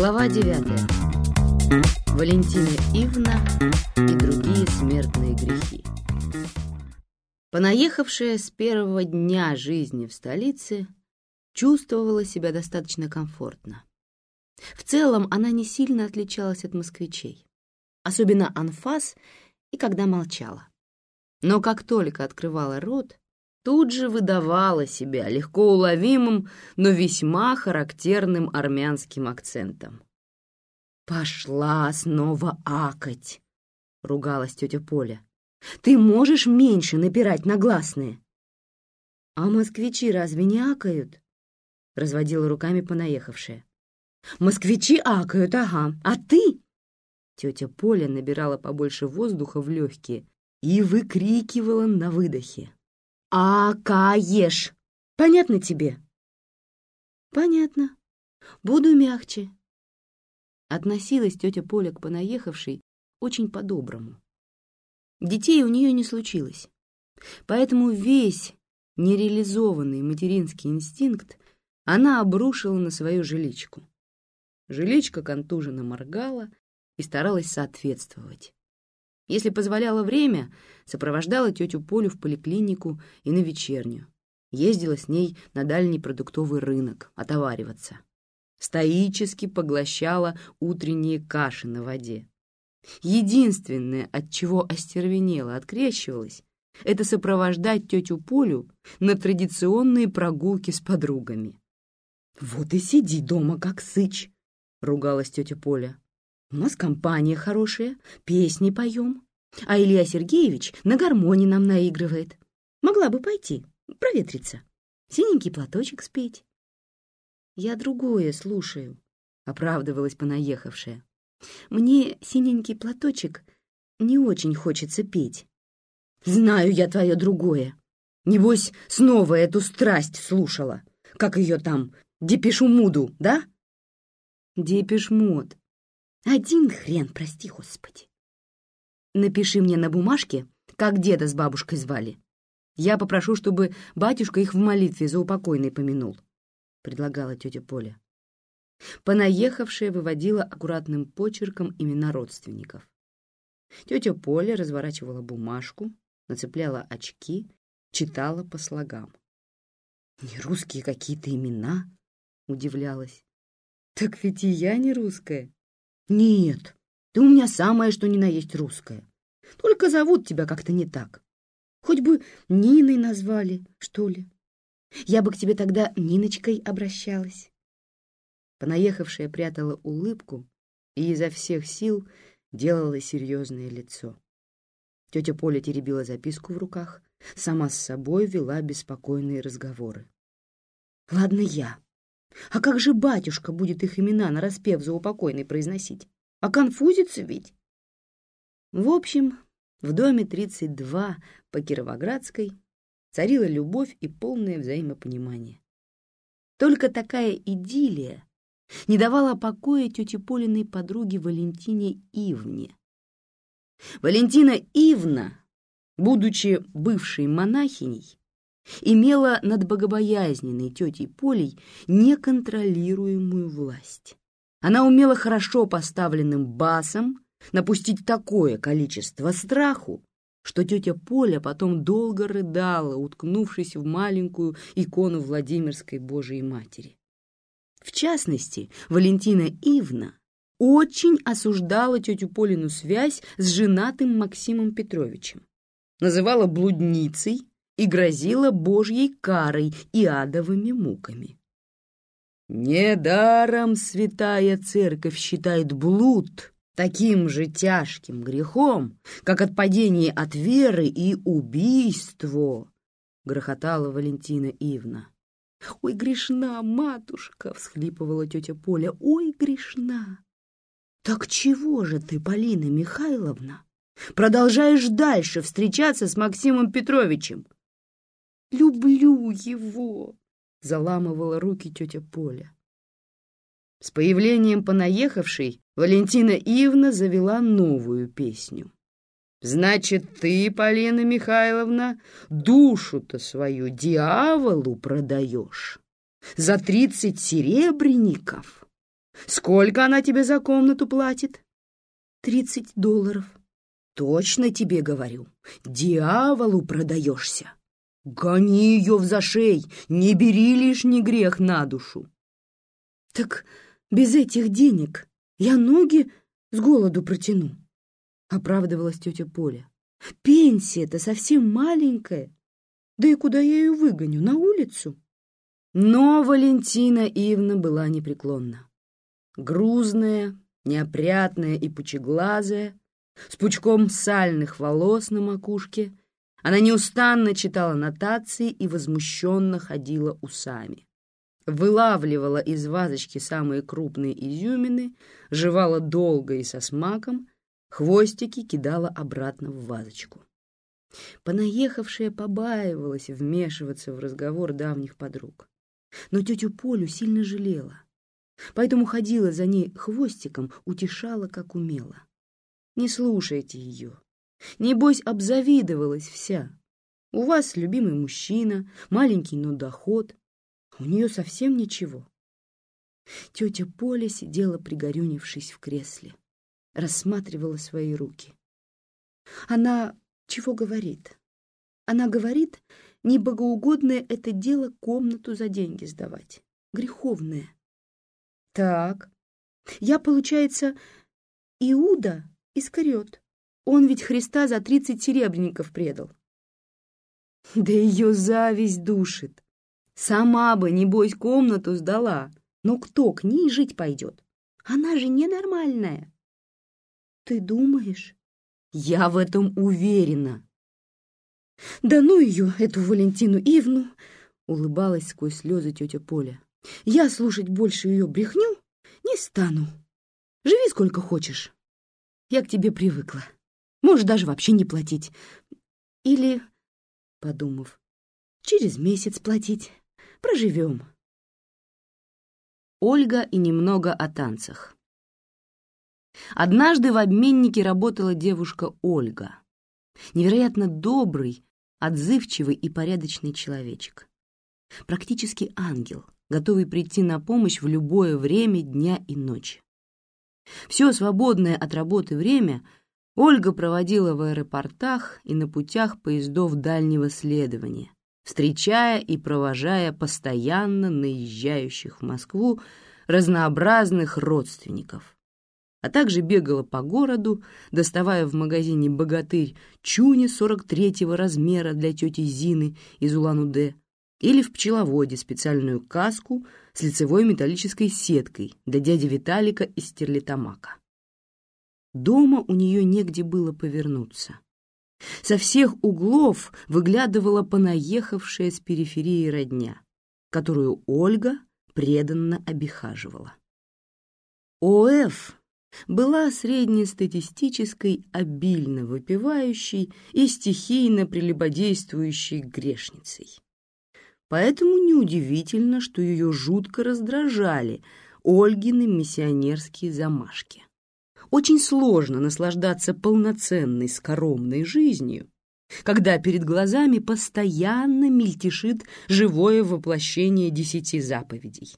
Глава 9. Валентина Ивна и другие смертные грехи. Понаехавшая с первого дня жизни в столице чувствовала себя достаточно комфортно. В целом она не сильно отличалась от москвичей, особенно анфас и когда молчала. Но как только открывала рот, тут же выдавала себя легко уловимым, но весьма характерным армянским акцентом. «Пошла снова акать!» — ругалась тетя Поля. «Ты можешь меньше напирать на гласные?» «А москвичи разве не акают?» — разводила руками понаехавшая. «Москвичи акают, ага, а ты?» Тетя Поля набирала побольше воздуха в легкие и выкрикивала на выдохе. «Акаешь! Понятно тебе?» «Понятно. Буду мягче». Относилась тетя Поля к понаехавшей очень по-доброму. Детей у нее не случилось, поэтому весь нереализованный материнский инстинкт она обрушила на свою жиличку. Жиличка контуженно моргала и старалась соответствовать. Если позволяло время, сопровождала тетю Полю в поликлинику и на вечернюю. Ездила с ней на дальний продуктовый рынок отовариваться. Стоически поглощала утренние каши на воде. Единственное, от чего остервенела, открещивалась, это сопровождать тетю Полю на традиционные прогулки с подругами. «Вот и сиди дома, как сыч!» — ругалась тетя Поля. У нас компания хорошая, песни поем. А Илья Сергеевич на гармоне нам наигрывает. Могла бы пойти, проветриться, синенький платочек спеть. Я другое слушаю, — оправдывалась понаехавшая. Мне синенький платочек не очень хочется петь. Знаю я твое другое. Небось, снова эту страсть слушала. Как ее там, Депешумуду, да? Депешмуд, один хрен, прости, Господи. Напиши мне на бумажке, как деда с бабушкой звали. Я попрошу, чтобы батюшка их в молитве за упокойный помянул, — предлагала тетя Поля. Понаехавшая выводила аккуратным почерком имена родственников. Тетя Поля разворачивала бумажку, нацепляла очки, читала по слогам. «Не русские какие-то имена?» — удивлялась. «Так ведь и я не русская», «Нет, ты у меня самое, что ни на есть русское. Только зовут тебя как-то не так. Хоть бы Ниной назвали, что ли. Я бы к тебе тогда Ниночкой обращалась». Понаехавшая прятала улыбку и изо всех сил делала серьезное лицо. Тетя Поля теребила записку в руках, сама с собой вела беспокойные разговоры. «Ладно я, а как же батюшка будет их имена на распев за упокойный произносить? А конфузится ведь? В общем, в доме 32 по Кировоградской царила любовь и полное взаимопонимание. Только такая идиллия не давала покоя тете Полиной подруге Валентине Ивне. Валентина Ивна, будучи бывшей монахиней, имела над богобоязненной тетей Полей неконтролируемую власть. Она умела хорошо поставленным басом напустить такое количество страху, что тетя Поля потом долго рыдала, уткнувшись в маленькую икону Владимирской Божией Матери. В частности, Валентина Ивна очень осуждала тетю Полину связь с женатым Максимом Петровичем, называла блудницей и грозила Божьей карой и адовыми муками. Недаром святая церковь считает блуд таким же тяжким грехом, как отпадение от веры и убийство, — грохотала Валентина Ивна. «Ой, грешна, матушка!» — всхлипывала тетя Поля. «Ой, грешна!» «Так чего же ты, Полина Михайловна, продолжаешь дальше встречаться с Максимом Петровичем? Люблю его!» — заламывала руки тетя Поля. С появлением понаехавшей Валентина Ивна завела новую песню. «Значит, ты, Полина Михайловна, душу-то свою дьяволу продаешь за тридцать серебряников? Сколько она тебе за комнату платит? Тридцать долларов. Точно тебе говорю, дьяволу продаешься. Гони ее в зашей, не бери лишний грех на душу. Так без этих денег я ноги с голоду протяну, оправдывалась тетя Поля. Пенсия-то совсем маленькая. Да и куда я ее выгоню? На улицу? Но Валентина Ивна была непреклонна. Грузная, неопрятная и пучеглазая, с пучком сальных волос на макушке, она неустанно читала нотации и возмущенно ходила усами. Вылавливала из вазочки самые крупные изюмины, жевала долго и со смаком, хвостики кидала обратно в вазочку. Понаехавшая побаивалась вмешиваться в разговор давних подруг но тетю Полю сильно жалела, поэтому ходила за ней хвостиком, утешала, как умела. Не слушайте ее. Небось, обзавидовалась вся. У вас любимый мужчина, маленький, но доход. У нее совсем ничего. Тетя Поля сидела, пригорюнившись в кресле, рассматривала свои руки. Она чего говорит? Она говорит, Небогоугодное это дело комнату за деньги сдавать. Греховное. Так, я, получается, Иуда Искариот. Он ведь Христа за тридцать серебряников предал. Да ее зависть душит. Сама бы, небось, комнату сдала. Но кто к ней жить пойдет? Она же ненормальная. Ты думаешь? Я в этом уверена. «Да ну ее, эту Валентину Ивну!» — улыбалась сквозь слезы тетя Поля. «Я слушать больше ее брехню не стану. Живи сколько хочешь. Я к тебе привыкла. Можешь даже вообще не платить. Или, подумав, через месяц платить. Проживем». Ольга и немного о танцах. Однажды в обменнике работала девушка Ольга. Невероятно добрый, отзывчивый и порядочный человечек. Практически ангел, готовый прийти на помощь в любое время дня и ночи. Все свободное от работы время Ольга проводила в аэропортах и на путях поездов дальнего следования, встречая и провожая постоянно наезжающих в Москву разнообразных родственников, а также бегала по городу, доставая в магазине «Богатырь» чуни 43-го размера для тети Зины из Улан-Удэ или в пчеловоде специальную каску с лицевой металлической сеткой для дяди Виталика из Стерлитамака. Дома у нее негде было повернуться. Со всех углов выглядывала понаехавшая с периферии родня, которую Ольга преданно обихаживала. ОФ была среднестатистической, обильно выпивающей и стихийно прелюбодействующей грешницей. Поэтому неудивительно, что ее жутко раздражали Ольгины миссионерские замашки. Очень сложно наслаждаться полноценной скоромной жизнью, когда перед глазами постоянно мельтешит живое воплощение десяти заповедей.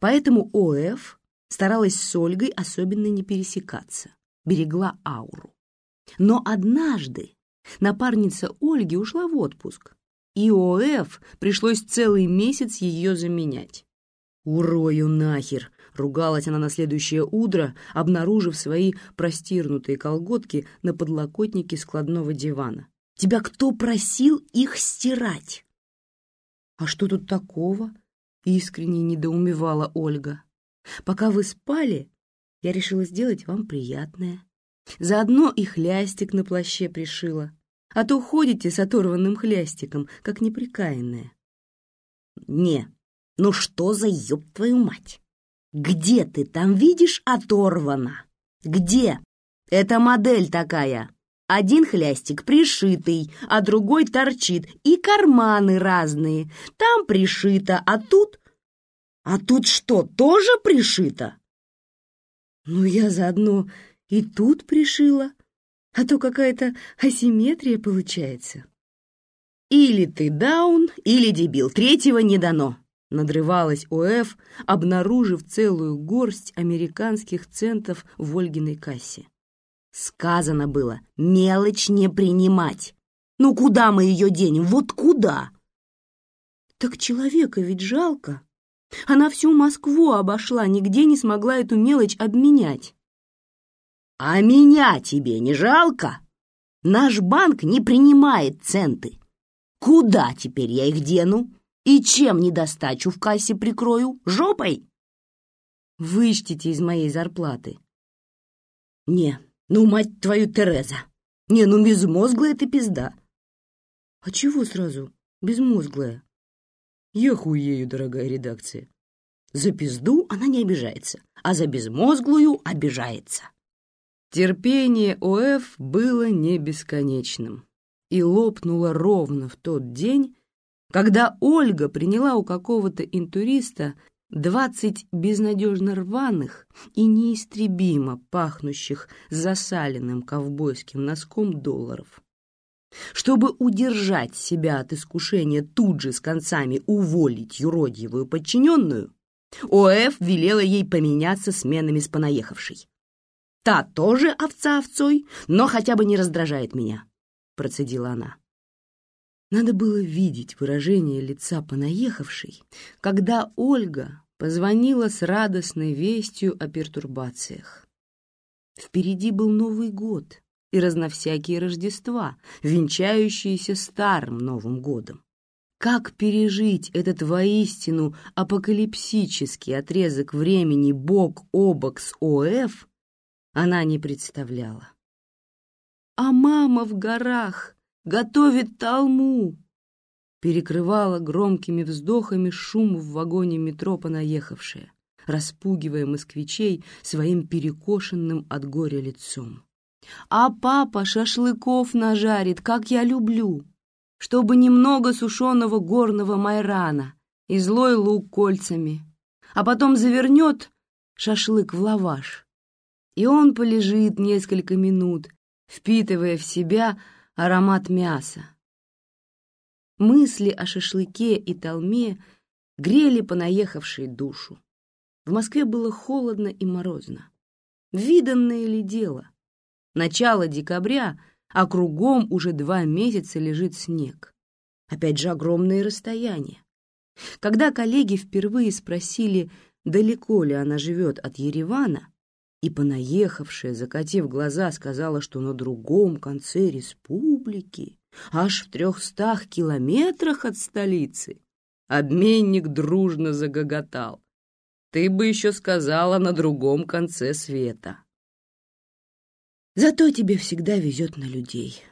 Поэтому ОФ старалась с Ольгой особенно не пересекаться, берегла ауру. Но однажды напарница Ольги ушла в отпуск, и ОФ пришлось целый месяц ее заменять. «Урою нахер!» — ругалась она на следующее утро, обнаружив свои простирнутые колготки на подлокотнике складного дивана. «Тебя кто просил их стирать?» «А что тут такого?» — искренне недоумевала Ольга. Пока вы спали, я решила сделать вам приятное. Заодно и хлястик на плаще пришила, а то ходите с оторванным хлястиком, как неприкаянная. Не, ну что за ёб твою мать? Где ты там видишь оторвано? Где? Это модель такая. Один хлястик пришитый, а другой торчит, и карманы разные. Там пришито, а тут а тут что, тоже пришито? Ну, я заодно и тут пришила, а то какая-то асимметрия получается. Или ты даун, или дебил, третьего не дано. Надрывалась ОФ, обнаружив целую горсть американских центов в Ольгиной кассе. Сказано было, мелочь не принимать. Ну куда мы ее денем? Вот куда? Так человека ведь жалко. Она всю Москву обошла, нигде не смогла эту мелочь обменять. А меня тебе не жалко? Наш банк не принимает центы. Куда теперь я их дену? И чем недостачу в кассе прикрою? Жопой? Вычтите из моей зарплаты. Не, ну, мать твою, Тереза. Не, ну, безмозглая ты пизда. А чего сразу безмозглая? Я хуею, дорогая редакция. За пизду она не обижается, а за безмозглую обижается. Терпение ОФ было не бесконечным и лопнуло ровно в тот день, когда Ольга приняла у какого-то интуриста двадцать безнадежно рваных и неистребимо пахнущих засаленным ковбойским носком долларов. Чтобы удержать себя от искушения тут же с концами уволить юродивую подчиненную, ОФ велела ей поменяться сменами с понаехавшей. «Та тоже овца овцой, но хотя бы не раздражает меня», — процедила она. Надо было видеть выражение лица понаехавшей, когда Ольга позвонила с радостной вестью о пертурбациях. Впереди был Новый год и разновсякие Рождества, венчающиеся старым Новым годом. Как пережить этот воистину апокалипсический отрезок времени бок о бок с ОФ, она не представляла. А мама в горах готовит талму!» Перекрывала громкими вздохами шум в вагоне метро понаехавшая, распугивая москвичей своим перекошенным от горя лицом. «А папа шашлыков нажарит, как я люблю, чтобы немного сушеного горного майрана и злой лук кольцами, а потом завернет шашлык в лаваш, и он полежит несколько минут, впитывая в себя аромат мяса. Мысли о шашлыке и толме грели понаехавшей душу. В Москве было холодно и морозно. Виданное ли дело? Начало декабря, а кругом уже два месяца лежит снег. Опять же огромные расстояния. Когда коллеги впервые спросили, далеко ли она живет от Еревана, и понаехавшая, закатив глаза, сказала, что на другом конце республики, аж в трехстах километрах от столицы. Обменник дружно загоготал. Ты бы еще сказала на другом конце света. Зато тебе всегда везет на людей,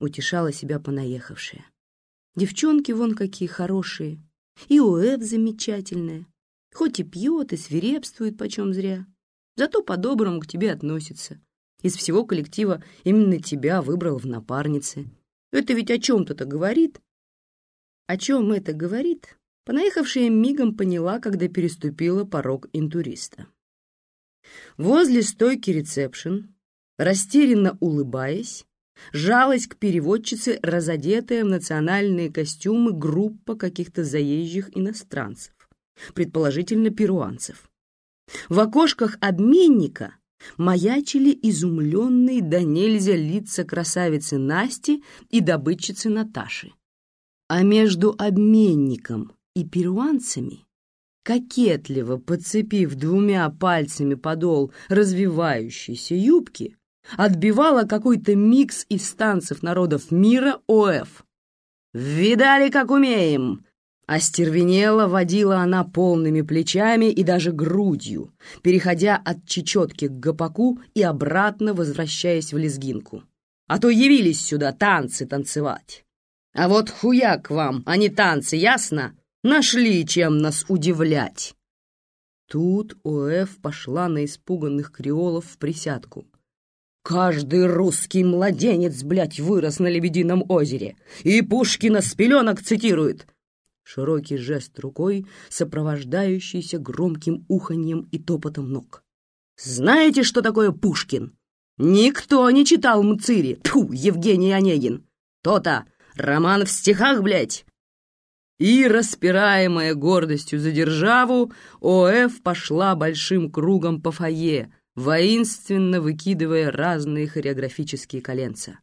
утешала себя понаехавшая. Девчонки вон какие хорошие, и Уэб замечательная, хоть и пьет, и свирепствует почем зря. Зато по-доброму к тебе относится. Из всего коллектива именно тебя выбрал в напарнице. Это ведь о чем-то-то говорит. О чем это говорит, понаехавшая мигом поняла, когда переступила порог интуриста. Возле стойки ресепшн, растерянно улыбаясь, жалась к переводчице разодетая в национальные костюмы группа каких-то заезжих иностранцев, предположительно перуанцев. В окошках обменника маячили изумленные до нельзя лица красавицы Насти и добытчицы Наташи. А между обменником и перуанцами, кокетливо подцепив двумя пальцами подол развивающейся юбки, отбивала какой-то микс из танцев народов мира ОФ. «Видали, как умеем!» Остервенело водила она полными плечами и даже грудью, переходя от чечетки к гопаку и обратно возвращаясь в лезгинку. А то явились сюда танцы танцевать. А вот хуяк вам, а не танцы, ясно? Нашли, чем нас удивлять. Тут ОФ пошла на испуганных креолов в присядку. Каждый русский младенец, блядь, вырос на Лебедином озере. И Пушкина с пеленок цитирует — Широкий жест рукой, сопровождающийся громким уханьем и топотом ног. «Знаете, что такое Пушкин? Никто не читал Мцири. Тьфу, Евгений Онегин. То-то, роман в стихах, блядь!» И, распираемая гордостью за державу, ОФ пошла большим кругом по фойе, воинственно выкидывая разные хореографические коленца.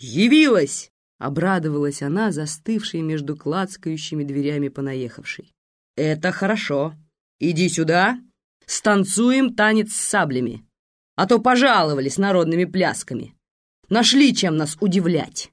«Явилась!» — обрадовалась она, застывшей между клацкающими дверями понаехавшей. «Это хорошо. Иди сюда, станцуем танец с саблями, а то пожаловались народными плясками. Нашли, чем нас удивлять».